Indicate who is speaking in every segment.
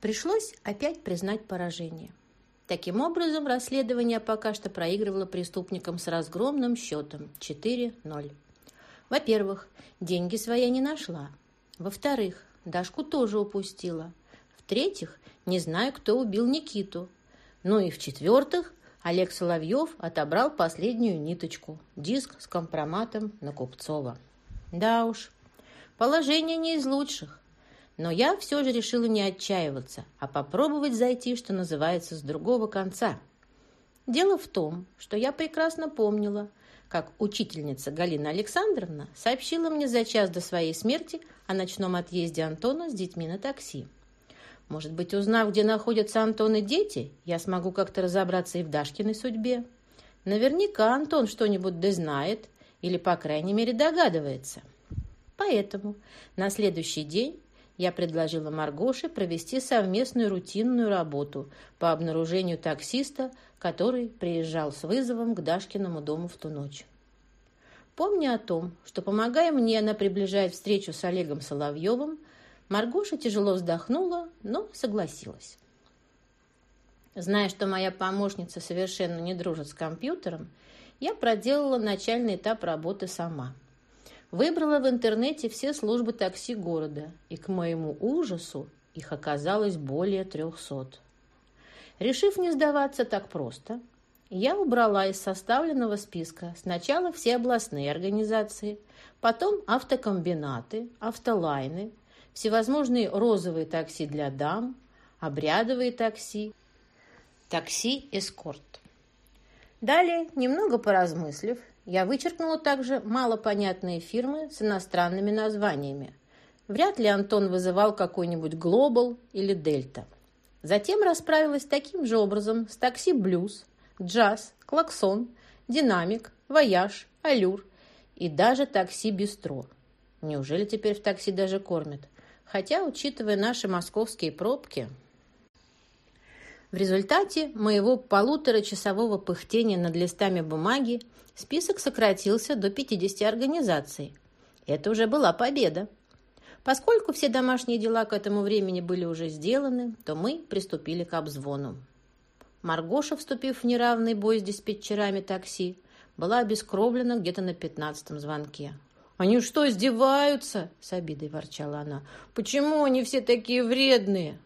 Speaker 1: Пришлось опять признать поражение. Таким образом, расследование пока что проигрывало преступникам с разгромным счетом 4-0. Во-первых, деньги свои не нашла. Во-вторых, Дашку тоже упустила. В-третьих, не знаю, кто убил Никиту. Ну и в-четвертых, Олег Соловьев отобрал последнюю ниточку – диск с компроматом на Купцова. Да уж, положение не из лучших. Но я все же решила не отчаиваться, а попробовать зайти, что называется, с другого конца. Дело в том, что я прекрасно помнила, как учительница Галина Александровна сообщила мне за час до своей смерти о ночном отъезде Антона с детьми на такси. Может быть, узнав, где находятся Антон и дети, я смогу как-то разобраться и в Дашкиной судьбе. Наверняка Антон что-нибудь да знает или, по крайней мере, догадывается. Поэтому на следующий день я предложила Маргоше провести совместную рутинную работу по обнаружению таксиста, который приезжал с вызовом к Дашкиному дому в ту ночь. Помня о том, что, помогая мне, она приближает встречу с Олегом Соловьевым, Маргоша тяжело вздохнула, но согласилась. Зная, что моя помощница совершенно не дружит с компьютером, я проделала начальный этап работы сама – Выбрала в интернете все службы такси города, и, к моему ужасу, их оказалось более трехсот. Решив не сдаваться так просто, я убрала из составленного списка сначала все областные организации, потом автокомбинаты, автолайны, всевозможные розовые такси для дам, обрядовые такси, такси-эскорт. Далее, немного поразмыслив, я вычеркнула также малопонятные фирмы с иностранными названиями. Вряд ли Антон вызывал какой-нибудь «Глобал» или «Дельта». Затем расправилась таким же образом с такси «Блюз», «Джаз», «Клаксон», «Динамик», «Вояж», «Алюр» и даже такси «Бистро». Неужели теперь в такси даже кормят? Хотя, учитывая наши московские пробки... В результате моего полуторачасового пыхтения над листами бумаги список сократился до 50 организаций. Это уже была победа. Поскольку все домашние дела к этому времени были уже сделаны, то мы приступили к обзвону. Маргоша, вступив в неравный бой с диспетчерами такси, была обескровлена где-то на пятнадцатом звонке. «Они что, издеваются?» – с обидой ворчала она. «Почему они все такие вредные?»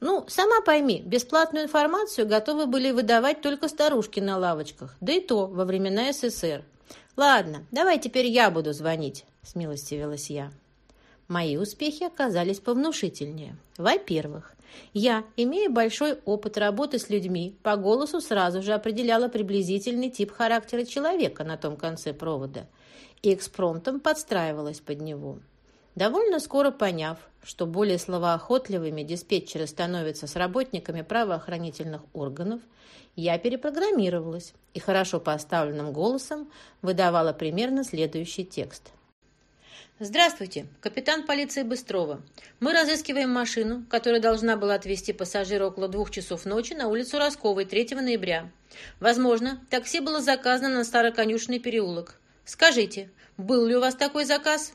Speaker 1: Ну, сама пойми, бесплатную информацию готовы были выдавать только старушки на лавочках, да и то во времена СССР. Ладно, давай теперь я буду звонить, смилостивилась я. Мои успехи оказались повнушительнее. Во-первых, я, имея большой опыт работы с людьми, по голосу сразу же определяла приблизительный тип характера человека на том конце провода и экспромтом подстраивалась под него. Довольно скоро поняв, что более словоохотливыми диспетчеры становятся с работниками правоохранительных органов, я перепрограммировалась и хорошо поставленным голосом выдавала примерно следующий текст. «Здравствуйте, капитан полиции Быстрова. Мы разыскиваем машину, которая должна была отвезти пассажира около двух часов ночи на улицу Росковой 3 ноября. Возможно, такси было заказано на Староконюшный переулок. Скажите, был ли у вас такой заказ?»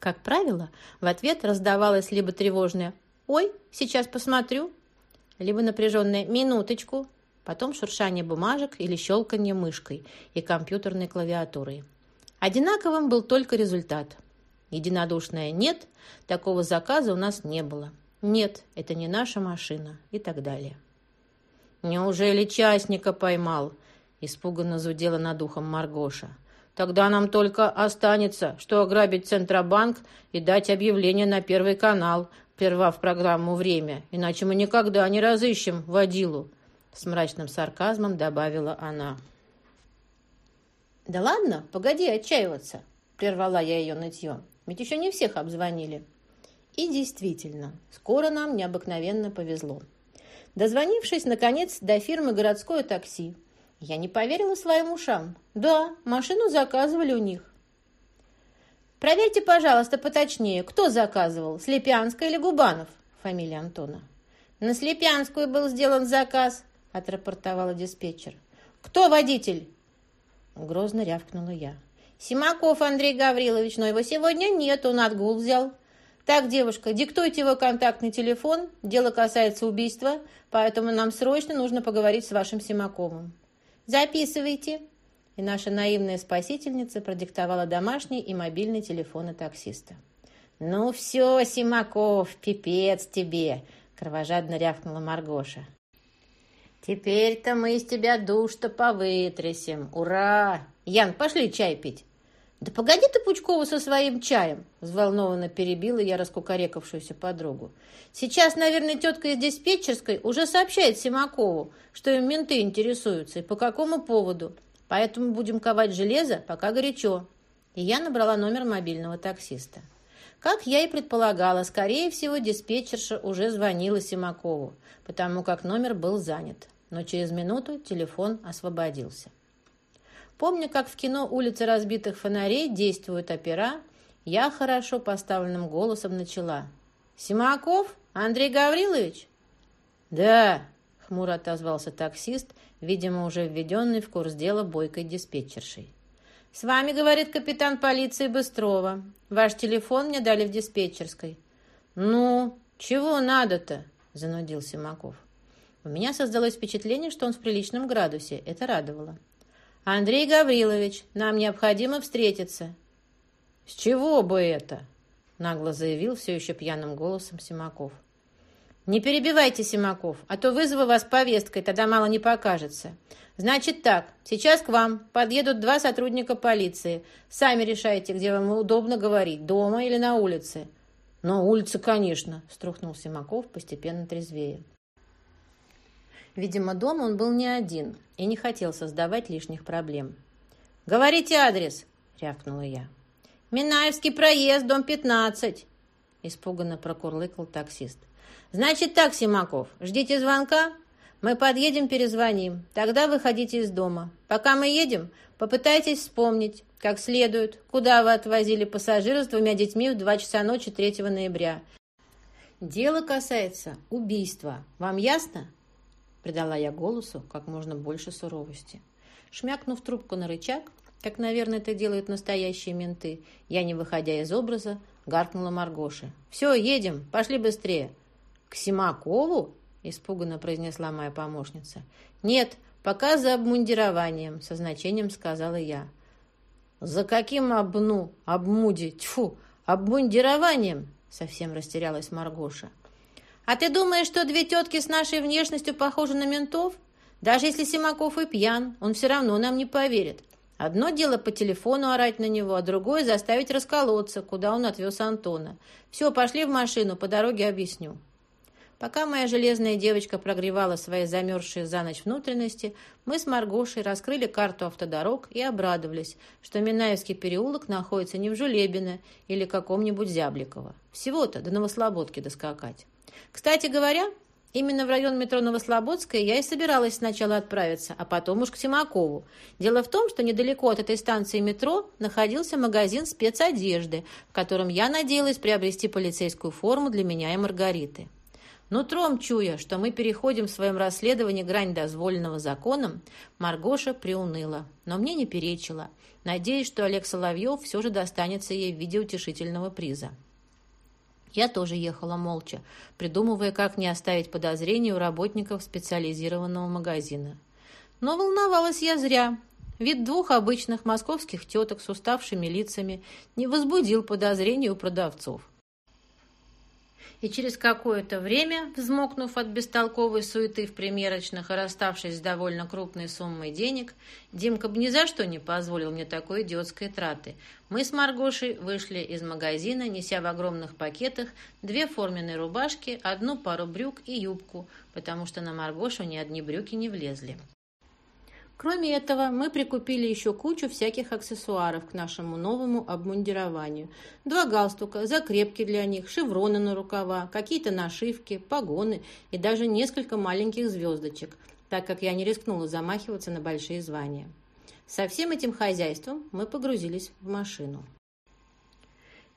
Speaker 1: Как правило, в ответ раздавалось либо тревожное «Ой, сейчас посмотрю», либо напряженное «Минуточку», потом шуршание бумажек или щелканье мышкой и компьютерной клавиатурой. Одинаковым был только результат. Единодушное «нет», такого заказа у нас не было. «Нет, это не наша машина» и так далее. «Неужели частника поймал?» – испуганно зудела над ухом Маргоша. Тогда нам только останется, что ограбить Центробанк и дать объявление на Первый канал, прервав программу «Время», иначе мы никогда не разыщем водилу», — с мрачным сарказмом добавила она. «Да ладно, погоди отчаиваться», — прервала я ее нытье. «Ведь еще не всех обзвонили». И действительно, скоро нам необыкновенно повезло. Дозвонившись, наконец, до фирмы «Городское такси», я не поверила своим ушам. Да, машину заказывали у них. Проверьте, пожалуйста, поточнее, кто заказывал, Слепянская или Губанов? Фамилия Антона. На Слепянскую был сделан заказ, отрапортовала диспетчер. Кто водитель? Грозно рявкнула я. Симаков Андрей Гаврилович, но его сегодня нет, он отгул взял. Так, девушка, диктуйте его контактный телефон. Дело касается убийства, поэтому нам срочно нужно поговорить с вашим Симаковым. Записывайте. И наша наивная спасительница продиктовала домашний и мобильный телефоны таксиста. «Ну все, Симаков, пипец тебе!» — кровожадно рявкнула Маргоша. «Теперь-то мы из тебя душ-то повытрясем! Ура! Ян, пошли чай пить!» «Да погоди ты, Пучкова, со своим чаем!» Взволнованно перебила я раскукарекавшуюся подругу. «Сейчас, наверное, тетка из диспетчерской уже сообщает Симакову, что им менты интересуются и по какому поводу. Поэтому будем ковать железо, пока горячо». И я набрала номер мобильного таксиста. Как я и предполагала, скорее всего, диспетчерша уже звонила Симакову, потому как номер был занят. Но через минуту телефон освободился. Помню, как в кино «Улицы разбитых фонарей» действуют опера, я хорошо поставленным голосом начала. «Симаков? Андрей Гаврилович?» «Да», — хмуро отозвался таксист, видимо, уже введенный в курс дела бойкой диспетчершей. «С вами, — говорит капитан полиции Быстрова. Ваш телефон мне дали в диспетчерской». «Ну, чего надо-то?» — занудил Симаков. У меня создалось впечатление, что он в приличном градусе. Это радовало. «Андрей Гаврилович, нам необходимо встретиться». «С чего бы это?» — нагло заявил все еще пьяным голосом Симаков. «Не перебивайте, Симаков, а то вызову вас повесткой, тогда мало не покажется. Значит так, сейчас к вам подъедут два сотрудника полиции. Сами решайте, где вам удобно говорить, дома или на улице». «На улице, конечно», — струхнул Симаков, постепенно трезвее. Видимо, дома он был не один и не хотел создавать лишних проблем. «Говорите адрес!» — рявкнула я. «Минаевский проезд, дом 15!» — испуганно прокурлыкал таксист. «Значит так, Симаков, ждите звонка, мы подъедем, перезвоним. Тогда выходите из дома. Пока мы едем, попытайтесь вспомнить, как следует, куда вы отвозили пассажиров с двумя детьми в 2 часа ночи 3 ноября. Дело касается убийства. Вам ясно?» Придала я голосу как можно больше суровости. Шмякнув трубку на рычаг, как, наверное, это делают настоящие менты, я, не выходя из образа, гаркнула Маргоше. «Все, едем, пошли быстрее». «К Симакову?» – испуганно произнесла моя помощница. «Нет, пока за обмундированием», – со значением сказала я. «За каким обну, обмуди, тьфу, обмундированием?» – совсем растерялась Маргоша. А ты думаешь, что две тетки с нашей внешностью похожи на ментов? Даже если Симаков и пьян, он все равно нам не поверит. Одно дело по телефону орать на него, а другое заставить расколоться, куда он отвез Антона. Все, пошли в машину, по дороге объясню. Пока моя железная девочка прогревала свои замерзшие за ночь внутренности, мы с Маргошей раскрыли карту автодорог и обрадовались, что Минаевский переулок находится не в Жулебино или каком-нибудь Зябликово. Всего-то до Новослободки доскакать. Кстати говоря, именно в район метро Новослободская я и собиралась сначала отправиться, а потом уж к Симакову. Дело в том, что недалеко от этой станции метро находился магазин спецодежды, в котором я надеялась приобрести полицейскую форму для меня и Маргариты. Нутром чуя, что мы переходим в своем расследовании грань дозволенного законом, Маргоша приуныла, но мне не перечила, надеясь, что Олег Соловьев все же достанется ей в виде утешительного приза. Я тоже ехала молча, придумывая, как не оставить подозрений у работников специализированного магазина. Но волновалась я зря. Вид двух обычных московских теток с уставшими лицами не возбудил подозрений у продавцов и через какое-то время, взмокнув от бестолковой суеты в примерочных и расставшись с довольно крупной суммой денег, Димка бы ни за что не позволил мне такой идиотской траты. Мы с Маргошей вышли из магазина, неся в огромных пакетах две форменные рубашки, одну пару брюк и юбку, потому что на Маргошу ни одни брюки не влезли. Кроме этого, мы прикупили еще кучу всяких аксессуаров к нашему новому обмундированию. Два галстука, закрепки для них, шевроны на рукава, какие-то нашивки, погоны и даже несколько маленьких звездочек, так как я не рискнула замахиваться на большие звания. Со всем этим хозяйством мы погрузились в машину.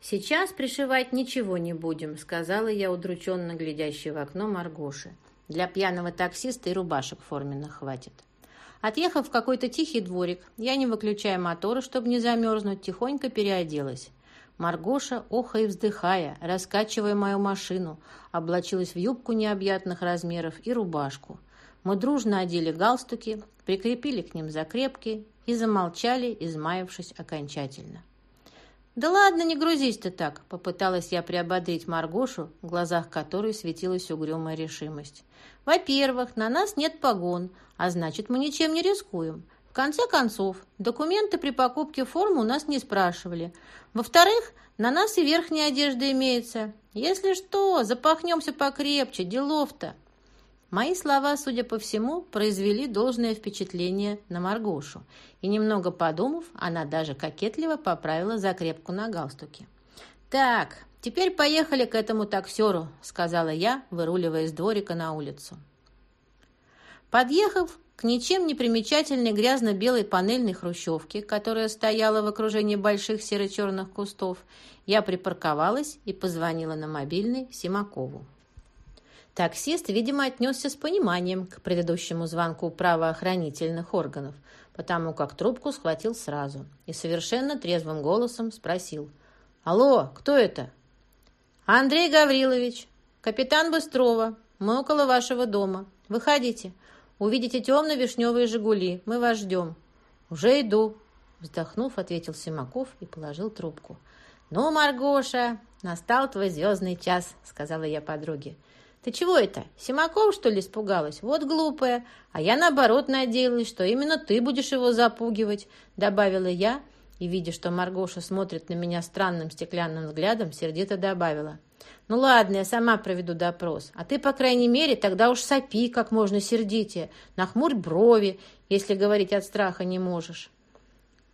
Speaker 1: «Сейчас пришивать ничего не будем», — сказала я, удрученно глядящей в окно Маргоши. «Для пьяного таксиста и рубашек форменных хватит». Отъехав в какой-то тихий дворик, я, не выключая мотора, чтобы не замерзнуть, тихонько переоделась. Маргоша, охая и вздыхая, раскачивая мою машину, облачилась в юбку необъятных размеров и рубашку. Мы дружно одели галстуки, прикрепили к ним закрепки и замолчали, измаявшись окончательно. «Да ладно, не грузись ты так!» — попыталась я приободрить Маргошу, в глазах которой светилась угрюмая решимость. «Во-первых, на нас нет погон, а значит, мы ничем не рискуем. В конце концов, документы при покупке формы у нас не спрашивали. Во-вторых, на нас и верхняя одежда имеется. Если что, запахнемся покрепче, делов-то!» Мои слова, судя по всему, произвели должное впечатление на Маргошу, и, немного подумав, она даже кокетливо поправила закрепку на галстуке. «Так, теперь поехали к этому таксеру», — сказала я, выруливая из дворика на улицу. Подъехав к ничем не примечательной грязно-белой панельной хрущевке, которая стояла в окружении больших серо-черных кустов, я припарковалась и позвонила на мобильный Симакову. Таксист, видимо, отнесся с пониманием к предыдущему звонку правоохранительных органов, потому как трубку схватил сразу и совершенно трезвым голосом спросил. «Алло, кто это?» «Андрей Гаврилович, капитан Быстрова. Мы около вашего дома. Выходите. Увидите темно-вишневые «Жигули». Мы вас ждем». «Уже иду», — вздохнув, ответил Симаков и положил трубку. «Ну, Маргоша, настал твой звездный час», — сказала я подруге. «Ты чего это? Симаков, что ли, испугалась? Вот глупая. А я, наоборот, надеялась, что именно ты будешь его запугивать», — добавила я, и, видя, что Маргоша смотрит на меня странным стеклянным взглядом, сердито добавила. «Ну ладно, я сама проведу допрос. А ты, по крайней мере, тогда уж сопи как можно сердитее, нахмурь брови, если говорить от страха не можешь».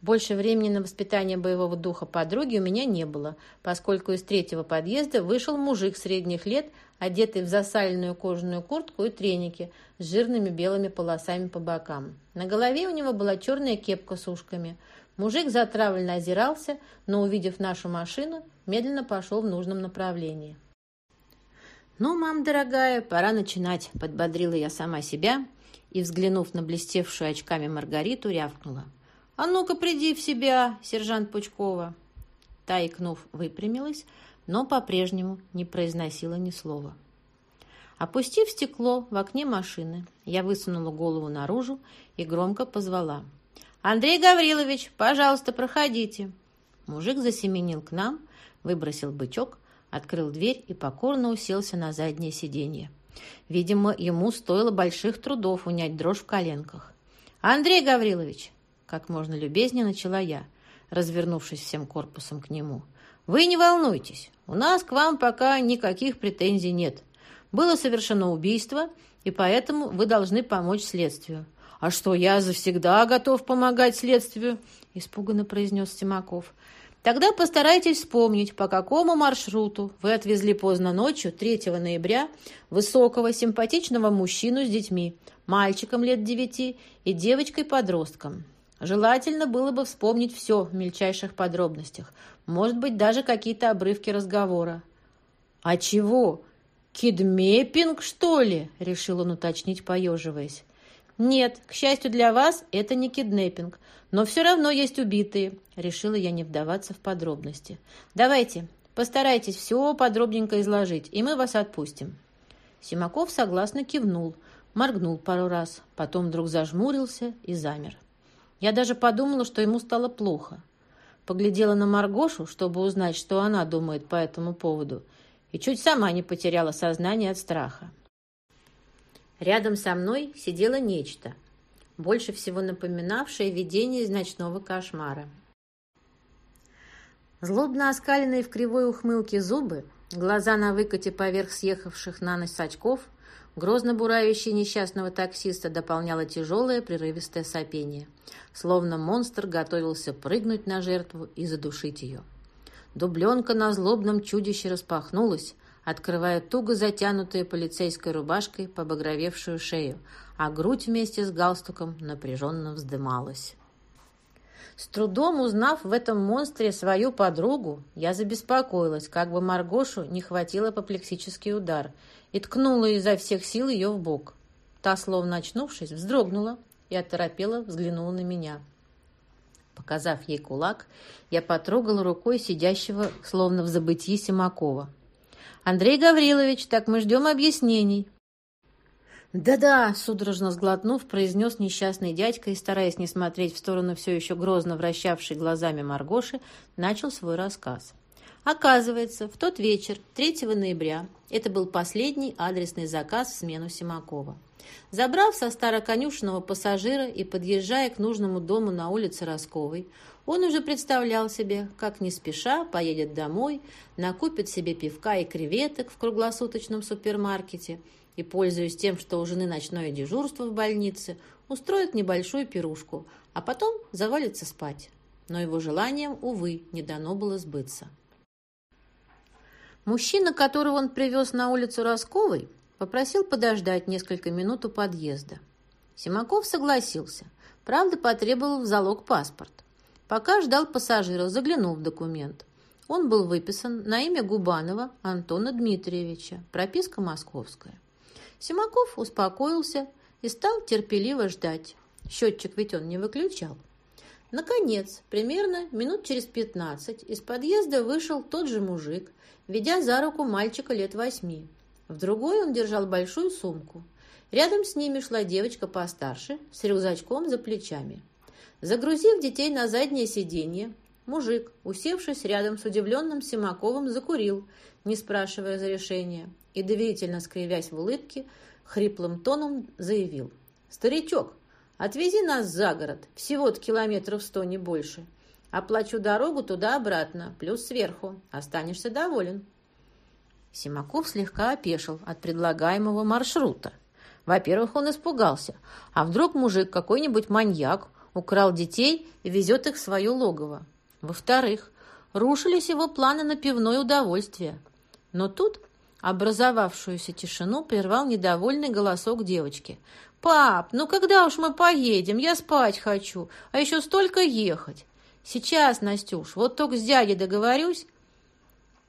Speaker 1: Больше времени на воспитание боевого духа подруги у меня не было, поскольку из третьего подъезда вышел мужик средних лет, одетый в засаленную кожаную куртку и треники с жирными белыми полосами по бокам. На голове у него была черная кепка с ушками. Мужик затравленно озирался, но, увидев нашу машину, медленно пошел в нужном направлении. «Ну, мам дорогая, пора начинать», — подбодрила я сама себя и, взглянув на блестевшую очками Маргариту, рявкнула. «А ну-ка, приди в себя, сержант Пучкова!» Та, икнув, выпрямилась, но по-прежнему не произносила ни слова. Опустив стекло в окне машины, я высунула голову наружу и громко позвала. «Андрей Гаврилович, пожалуйста, проходите!» Мужик засеменил к нам, выбросил бычок, открыл дверь и покорно уселся на заднее сиденье. Видимо, ему стоило больших трудов унять дрожь в коленках. «Андрей Гаврилович, как можно любезнее начала я, развернувшись всем корпусом к нему. «Вы не волнуйтесь, у нас к вам пока никаких претензий нет. Было совершено убийство, и поэтому вы должны помочь следствию». «А что, я завсегда готов помогать следствию?» – испуганно произнес Тимаков. «Тогда постарайтесь вспомнить, по какому маршруту вы отвезли поздно ночью, 3 ноября, высокого, симпатичного мужчину с детьми, мальчиком лет девяти и девочкой-подростком. Желательно было бы вспомнить все в мельчайших подробностях. Может быть, даже какие-то обрывки разговора. «А чего? Кидмеппинг, что ли?» – решил он уточнить, поеживаясь. «Нет, к счастью для вас, это не киднеппинг, но все равно есть убитые», – решила я не вдаваться в подробности. «Давайте, постарайтесь все подробненько изложить, и мы вас отпустим». Симаков согласно кивнул, моргнул пару раз, потом вдруг зажмурился и замер. Я даже подумала, что ему стало плохо. Поглядела на Маргошу, чтобы узнать, что она думает по этому поводу, и чуть сама не потеряла сознание от страха. Рядом со мной сидело нечто, больше всего напоминавшее видение из ночного кошмара. Злобно оскаленные в кривой ухмылке зубы, глаза на выкате поверх съехавших на нос очков, грозно буравящий несчастного таксиста дополняло тяжелое прерывистое сопение – словно монстр готовился прыгнуть на жертву и задушить ее. Дубленка на злобном чудище распахнулась, открывая туго затянутую полицейской рубашкой побагровевшую шею, а грудь вместе с галстуком напряженно вздымалась. С трудом узнав в этом монстре свою подругу, я забеспокоилась, как бы Маргошу не хватило апоплексический удар, и ткнула изо всех сил ее в бок. Та, словно очнувшись, вздрогнула, и оторопела взглянула на меня. Показав ей кулак, я потрогала рукой сидящего, словно в забытии Симакова. «Андрей Гаврилович, так мы ждем объяснений». «Да-да», — судорожно сглотнув, произнес несчастный дядька и, стараясь не смотреть в сторону все еще грозно вращавшей глазами Маргоши, начал свой рассказ. Оказывается, в тот вечер, 3 ноября, это был последний адресный заказ в смену Симакова. Забрав со староконюшенного пассажира и подъезжая к нужному дому на улице Росковой, он уже представлял себе, как не спеша поедет домой, накупит себе пивка и креветок в круглосуточном супермаркете и, пользуясь тем, что у жены ночное дежурство в больнице, устроит небольшую пирушку, а потом завалится спать. Но его желанием, увы, не дано было сбыться. Мужчина, которого он привез на улицу Росковой, попросил подождать несколько минут у подъезда. Симаков согласился, правда, потребовал в залог паспорт. Пока ждал пассажира, заглянул в документ. Он был выписан на имя Губанова Антона Дмитриевича, прописка московская. Симаков успокоился и стал терпеливо ждать. Счетчик ведь он не выключал. Наконец, примерно минут через пятнадцать из подъезда вышел тот же мужик, ведя за руку мальчика лет восьми. В другой он держал большую сумку. Рядом с ними шла девочка постарше, с рюкзачком за плечами. Загрузив детей на заднее сиденье, мужик, усевшись рядом с удивленным Симаковым, закурил, не спрашивая разрешения, и, доверительно скривясь в улыбке, хриплым тоном заявил. «Старичок, отвези нас за город, всего-то километров сто, не больше. Оплачу дорогу туда-обратно, плюс сверху. Останешься доволен». Симаков слегка опешил от предлагаемого маршрута. Во-первых, он испугался. А вдруг мужик какой-нибудь маньяк украл детей и везет их в свое логово? Во-вторых, рушились его планы на пивное удовольствие. Но тут образовавшуюся тишину прервал недовольный голосок девочки. «Пап, ну когда уж мы поедем? Я спать хочу, а еще столько ехать!» «Сейчас, Настюш, вот только с дядей договорюсь».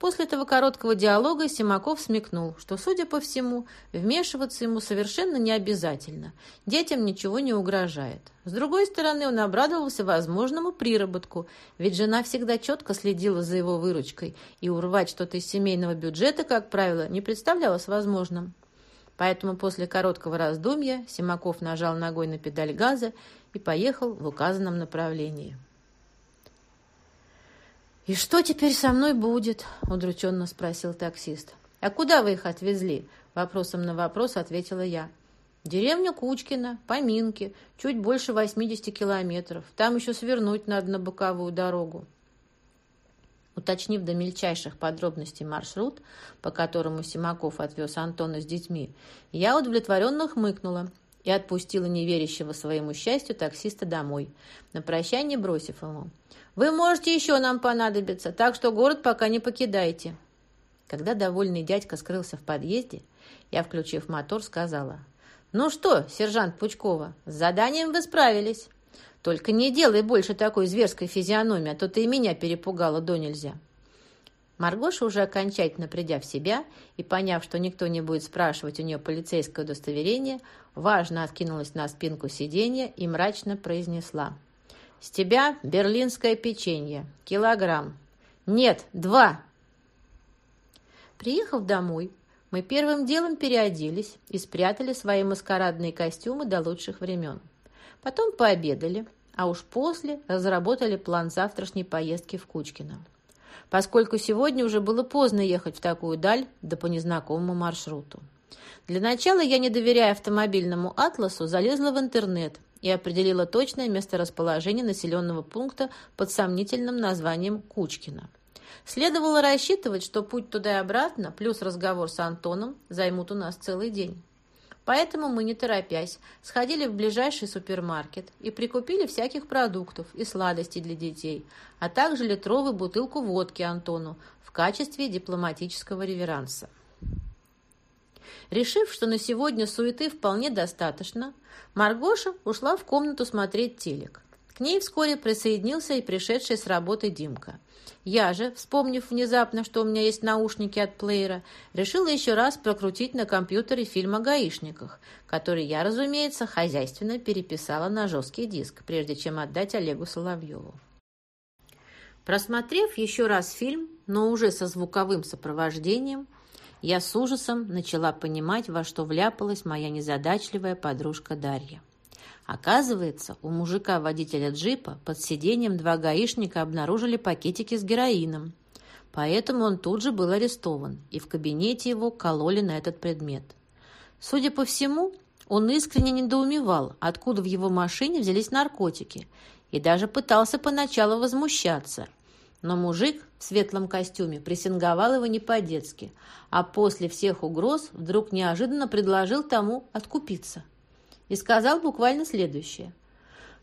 Speaker 1: После этого короткого диалога Симаков смекнул, что, судя по всему, вмешиваться ему совершенно не обязательно. Детям ничего не угрожает. С другой стороны, он обрадовался возможному приработку, ведь жена всегда четко следила за его выручкой, и урвать что-то из семейного бюджета, как правило, не представлялось возможным. Поэтому после короткого раздумья Симаков нажал ногой на педаль газа и поехал в указанном направлении. «И что теперь со мной будет?» – удрученно спросил таксист. «А куда вы их отвезли?» – вопросом на вопрос ответила я. «Деревня Кучкина, Поминки, чуть больше 80 километров. Там еще свернуть надо на боковую дорогу». Уточнив до мельчайших подробностей маршрут, по которому Симаков отвез Антона с детьми, я удовлетворенно хмыкнула и отпустила неверящего своему счастью таксиста домой, на прощание бросив ему. «Вы можете еще нам понадобиться, так что город пока не покидайте». Когда довольный дядька скрылся в подъезде, я, включив мотор, сказала, «Ну что, сержант Пучкова, с заданием вы справились. Только не делай больше такой зверской физиономии, а то ты и меня перепугала до нельзя». Маргоша, уже окончательно придя в себя и поняв, что никто не будет спрашивать у нее полицейское удостоверение, важно откинулась на спинку сиденья и мрачно произнесла. «С тебя берлинское печенье. Килограмм». «Нет, два!» Приехав домой, мы первым делом переоделись и спрятали свои маскарадные костюмы до лучших времен. Потом пообедали, а уж после разработали план завтрашней поездки в Кучкино поскольку сегодня уже было поздно ехать в такую даль, да по незнакомому маршруту. Для начала я, не доверяя автомобильному атласу, залезла в интернет и определила точное месторасположение населенного пункта под сомнительным названием Кучкино. Следовало рассчитывать, что путь туда и обратно, плюс разговор с Антоном, займут у нас целый день. Поэтому мы, не торопясь, сходили в ближайший супермаркет и прикупили всяких продуктов и сладостей для детей, а также литровую бутылку водки Антону в качестве дипломатического реверанса. Решив, что на сегодня суеты вполне достаточно, Маргоша ушла в комнату смотреть телек. К ней вскоре присоединился и пришедший с работы Димка. Я же, вспомнив внезапно, что у меня есть наушники от плеера, решила еще раз прокрутить на компьютере фильм о гаишниках, который я, разумеется, хозяйственно переписала на жесткий диск, прежде чем отдать Олегу Соловьеву. Просмотрев еще раз фильм, но уже со звуковым сопровождением, я с ужасом начала понимать, во что вляпалась моя незадачливая подружка Дарья. Оказывается, у мужика-водителя джипа под сиденьем два гаишника обнаружили пакетики с героином. Поэтому он тут же был арестован, и в кабинете его кололи на этот предмет. Судя по всему, он искренне недоумевал, откуда в его машине взялись наркотики, и даже пытался поначалу возмущаться – но мужик в светлом костюме прессинговал его не по-детски, а после всех угроз вдруг неожиданно предложил тому откупиться. И сказал буквально следующее.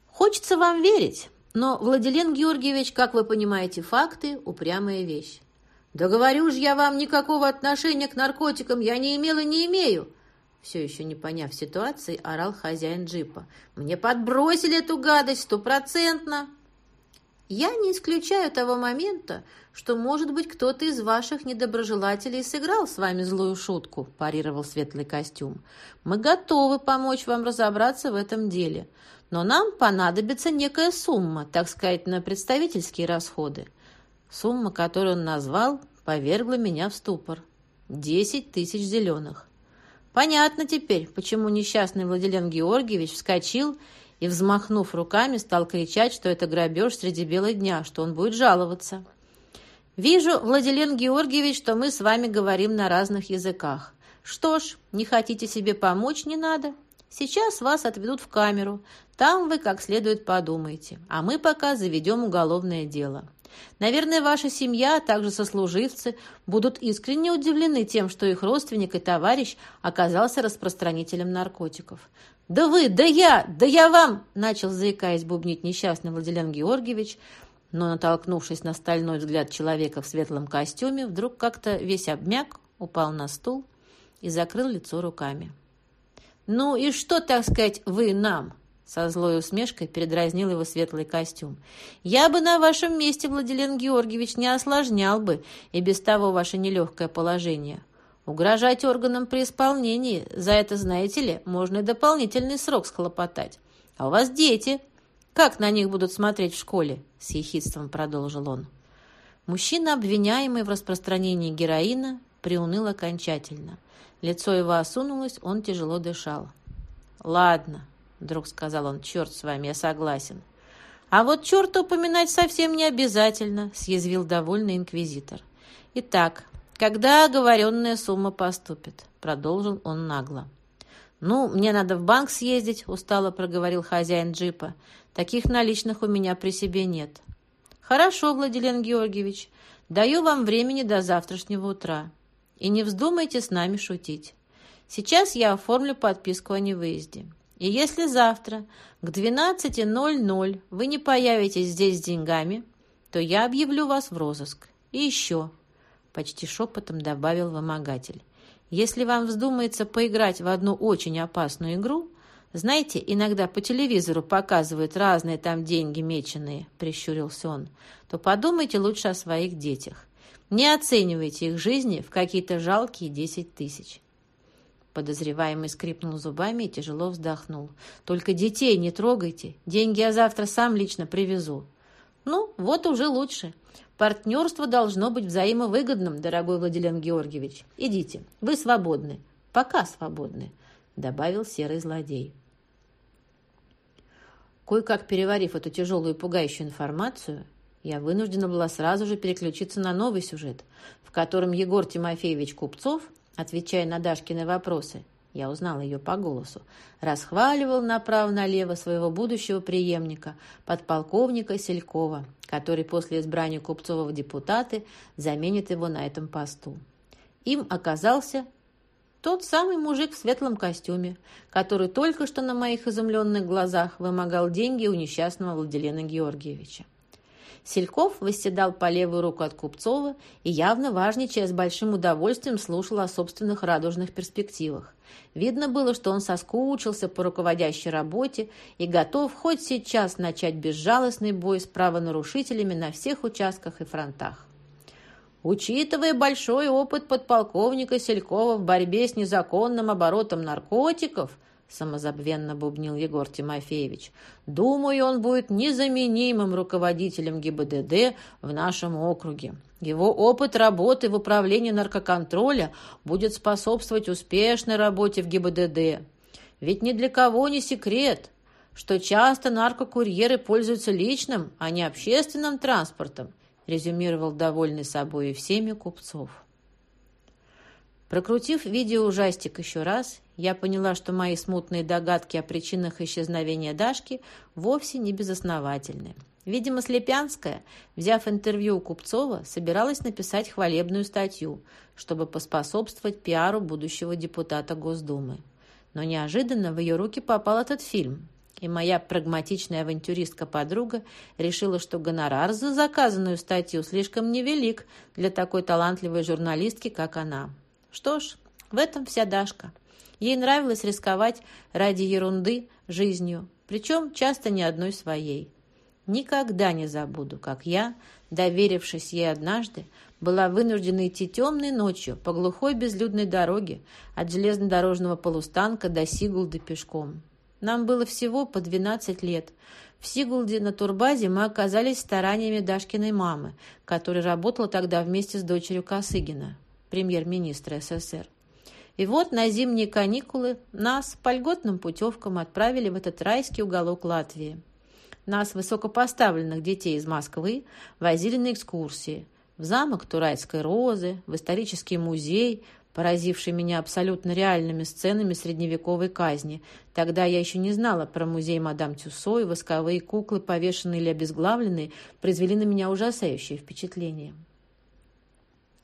Speaker 1: «Хочется вам верить, но, Владилен Георгиевич, как вы понимаете, факты – упрямая вещь. «Да говорю же я вам, никакого отношения к наркотикам я не имела и не имею!» Все еще не поняв ситуации, орал хозяин джипа. «Мне подбросили эту гадость стопроцентно!» Я не исключаю того момента, что, может быть, кто-то из ваших недоброжелателей сыграл с вами злую шутку», – парировал светлый костюм. «Мы готовы помочь вам разобраться в этом деле, но нам понадобится некая сумма, так сказать, на представительские расходы». Сумма, которую он назвал, повергла меня в ступор. Десять тысяч зеленых. Понятно теперь, почему несчастный Владилен Георгиевич вскочил и, взмахнув руками, стал кричать, что это грабеж среди бела дня, что он будет жаловаться. «Вижу, Владилен Георгиевич, что мы с вами говорим на разных языках. Что ж, не хотите себе помочь, не надо. Сейчас вас отведут в камеру. Там вы как следует подумаете, а мы пока заведем уголовное дело». Наверное, ваша семья, а также сослуживцы будут искренне удивлены тем, что их родственник и товарищ оказался распространителем наркотиков. «Да вы, да я, да я вам!» – начал, заикаясь, бубнить несчастный Владимир Георгиевич, но, натолкнувшись на стальной взгляд человека в светлом костюме, вдруг как-то весь обмяк, упал на стул и закрыл лицо руками. «Ну и что, так сказать, вы нам?» Со злой усмешкой передразнил его светлый костюм. «Я бы на вашем месте, Владилен Георгиевич, не осложнял бы и без того ваше нелегкое положение. Угрожать органам при исполнении, за это, знаете ли, можно и дополнительный срок схлопотать. А у вас дети. Как на них будут смотреть в школе?» — с ехидством продолжил он. Мужчина, обвиняемый в распространении героина, приуныл окончательно. Лицо его осунулось, он тяжело дышал. «Ладно», — вдруг сказал он, — «черт с вами, я согласен». «А вот черта упоминать совсем не обязательно», — съязвил довольный инквизитор. «Итак, «Когда оговоренная сумма поступит?» — продолжил он нагло. «Ну, мне надо в банк съездить», — устало проговорил хозяин джипа. «Таких наличных у меня при себе нет». «Хорошо, Владилен Георгиевич, даю вам времени до завтрашнего утра. И не вздумайте с нами шутить. Сейчас я оформлю подписку о невыезде. И если завтра к 12.00 вы не появитесь здесь с деньгами, то я объявлю вас в розыск. И еще, почти шепотом добавил вымогатель. «Если вам вздумается поиграть в одну очень опасную игру, знаете, иногда по телевизору показывают разные там деньги меченые», — прищурился он, «то подумайте лучше о своих детях. Не оценивайте их жизни в какие-то жалкие десять тысяч». Подозреваемый скрипнул зубами и тяжело вздохнул. «Только детей не трогайте. Деньги я завтра сам лично привезу». «Ну, вот уже лучше. Партнерство должно быть взаимовыгодным, дорогой Владилен Георгиевич. Идите, вы свободны. Пока свободны», — добавил серый злодей. Кое-как переварив эту тяжелую и пугающую информацию, я вынуждена была сразу же переключиться на новый сюжет, в котором Егор Тимофеевич Купцов, отвечая на Дашкины вопросы, я узнала ее по голосу, расхваливал направо-налево своего будущего преемника, подполковника Селькова, который после избрания Купцова в депутаты заменит его на этом посту. Им оказался тот самый мужик в светлом костюме, который только что на моих изумленных глазах вымогал деньги у несчастного Владилена Георгиевича. Сельков восседал по левую руку от Купцова и явно важничая с большим удовольствием слушал о собственных радужных перспективах. Видно было, что он соскучился по руководящей работе и готов хоть сейчас начать безжалостный бой с правонарушителями на всех участках и фронтах. Учитывая большой опыт подполковника Селькова в борьбе с незаконным оборотом наркотиков, самозабвенно бубнил Егор Тимофеевич, думаю, он будет незаменимым руководителем ГИБДД в нашем округе. Его опыт работы в управлении наркоконтроля будет способствовать успешной работе в ГИБДД. Ведь ни для кого не секрет, что часто наркокурьеры пользуются личным, а не общественным транспортом, резюмировал довольный собой и всеми купцов. Прокрутив видеоужастик еще раз, я поняла, что мои смутные догадки о причинах исчезновения Дашки вовсе не безосновательны. Видимо, Слепянская, взяв интервью у Купцова, собиралась написать хвалебную статью, чтобы поспособствовать пиару будущего депутата Госдумы. Но неожиданно в ее руки попал этот фильм, и моя прагматичная авантюристка-подруга решила, что гонорар за заказанную статью слишком невелик для такой талантливой журналистки, как она. Что ж, в этом вся Дашка. Ей нравилось рисковать ради ерунды жизнью, причем часто не одной своей. Никогда не забуду, как я, доверившись ей однажды, была вынуждена идти темной ночью по глухой безлюдной дороге от железнодорожного полустанка до Сигулды пешком. Нам было всего по 12 лет. В Сигулде на турбазе мы оказались стараниями Дашкиной мамы, которая работала тогда вместе с дочерью Косыгина, премьер-министра СССР. И вот на зимние каникулы нас по льготным путевкам отправили в этот райский уголок Латвии. Нас, высокопоставленных детей из Москвы, возили на экскурсии в замок Турайской розы, в исторический музей, поразивший меня абсолютно реальными сценами средневековой казни. Тогда я еще не знала про музей мадам Тюссо, и восковые куклы, повешенные или обезглавленные, произвели на меня ужасающее впечатление.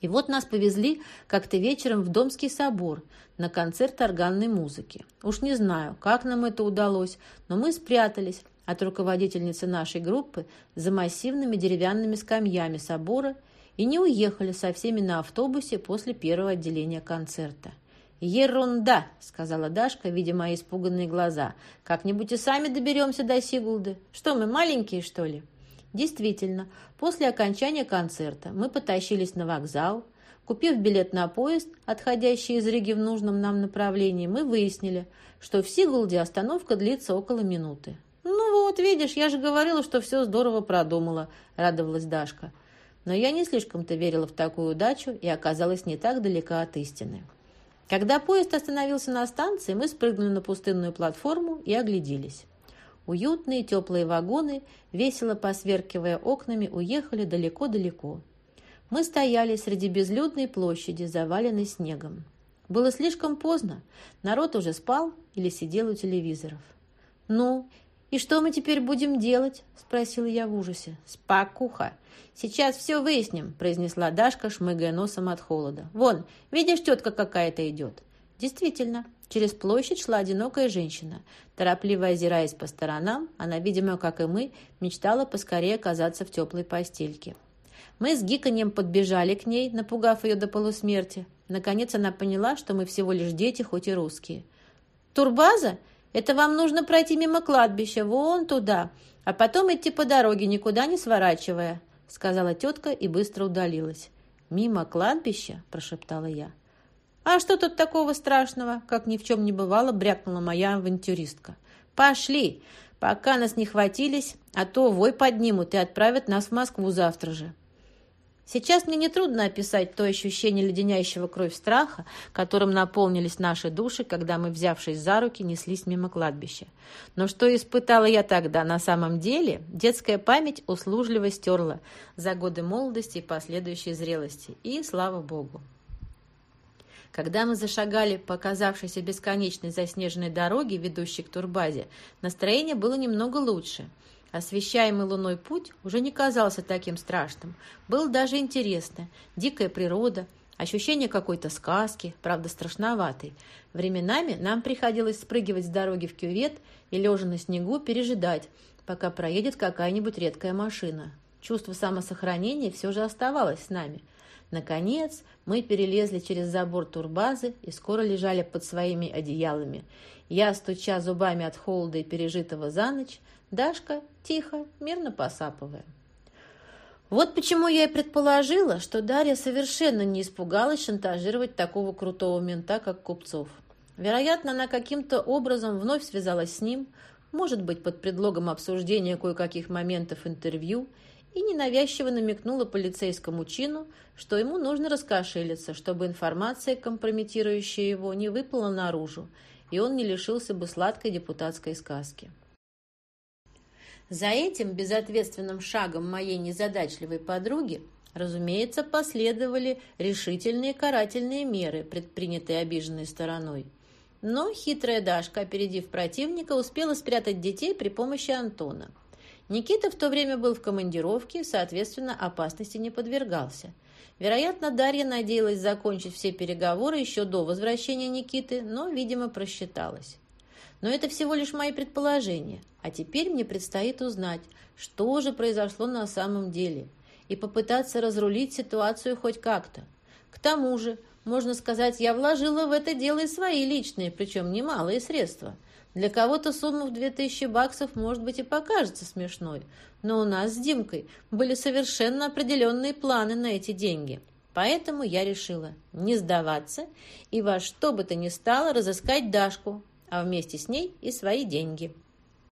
Speaker 1: И вот нас повезли как-то вечером в Домский собор на концерт органной музыки. Уж не знаю, как нам это удалось, но мы спрятались, от руководительницы нашей группы за массивными деревянными скамьями собора и не уехали со всеми на автобусе после первого отделения концерта. «Ерунда!» — сказала Дашка, видя мои испуганные глаза. «Как-нибудь и сами доберемся до Сигулды. Что, мы маленькие, что ли?» Действительно, после окончания концерта мы потащились на вокзал. Купив билет на поезд, отходящий из Риги в нужном нам направлении, мы выяснили, что в Сигулде остановка длится около минуты. «Ну вот, видишь, я же говорила, что все здорово продумала», — радовалась Дашка. Но я не слишком-то верила в такую удачу и оказалась не так далека от истины. Когда поезд остановился на станции, мы спрыгнули на пустынную платформу и огляделись. Уютные теплые вагоны, весело посверкивая окнами, уехали далеко-далеко. Мы стояли среди безлюдной площади, заваленной снегом. Было слишком поздно, народ уже спал или сидел у телевизоров. «Ну, «И что мы теперь будем делать?» – спросила я в ужасе. «Спокуха! Сейчас все выясним», – произнесла Дашка, шмыгая носом от холода. «Вон, видишь, тетка какая-то идет». Действительно, через площадь шла одинокая женщина. Торопливо озираясь по сторонам, она, видимо, как и мы, мечтала поскорее оказаться в теплой постельке. Мы с гиканьем подбежали к ней, напугав ее до полусмерти. Наконец она поняла, что мы всего лишь дети, хоть и русские. «Турбаза? Это вам нужно пройти мимо кладбища, вон туда, а потом идти по дороге, никуда не сворачивая», — сказала тетка и быстро удалилась. «Мимо кладбища?» — прошептала я. «А что тут такого страшного?» — как ни в чем не бывало, брякнула моя авантюристка. «Пошли, пока нас не хватились, а то вой поднимут и отправят нас в Москву завтра же». Сейчас мне нетрудно описать то ощущение леденящего кровь страха, которым наполнились наши души, когда мы, взявшись за руки, неслись мимо кладбища. Но что испытала я тогда на самом деле, детская память услужливо стерла за годы молодости и последующей зрелости. И слава богу. Когда мы зашагали по оказавшейся бесконечной заснеженной дороге, ведущей к турбазе, настроение было немного лучше – Освещаемый луной путь уже не казался таким страшным. Было даже интересно. Дикая природа, ощущение какой-то сказки, правда страшноватой. Временами нам приходилось спрыгивать с дороги в кювет и, лежа на снегу, пережидать, пока проедет какая-нибудь редкая машина. чувство самосохранения все же оставалось с нами. Наконец, мы перелезли через забор турбазы и скоро лежали под своими одеялами. Я, стуча зубами от холода и пережитого за ночь, Дашка тихо, мирно посапывая. Вот почему я и предположила, что Дарья совершенно не испугалась шантажировать такого крутого мента, как Купцов. Вероятно, она каким-то образом вновь связалась с ним, может быть, под предлогом обсуждения кое-каких моментов интервью, и ненавязчиво намекнула полицейскому чину, что ему нужно раскошелиться, чтобы информация, компрометирующая его, не выплыла наружу, и он не лишился бы сладкой депутатской сказки. За этим безответственным шагом моей незадачливой подруги, разумеется, последовали решительные карательные меры, предпринятые обиженной стороной. Но хитрая Дашка, опередив противника, успела спрятать детей при помощи Антона. Никита в то время был в командировке, соответственно, опасности не подвергался. Вероятно, Дарья надеялась закончить все переговоры еще до возвращения Никиты, но, видимо, просчиталась. Но это всего лишь мои предположения. А теперь мне предстоит узнать, что же произошло на самом деле, и попытаться разрулить ситуацию хоть как-то. К тому же, можно сказать, я вложила в это дело и свои личные, причем немалые средства. Для кого-то сумма в 2000 баксов, может быть, и покажется смешной, но у нас с Димкой были совершенно определенные планы на эти деньги. Поэтому я решила не сдаваться и во что бы то ни стало разыскать Дашку, а вместе с ней и свои деньги.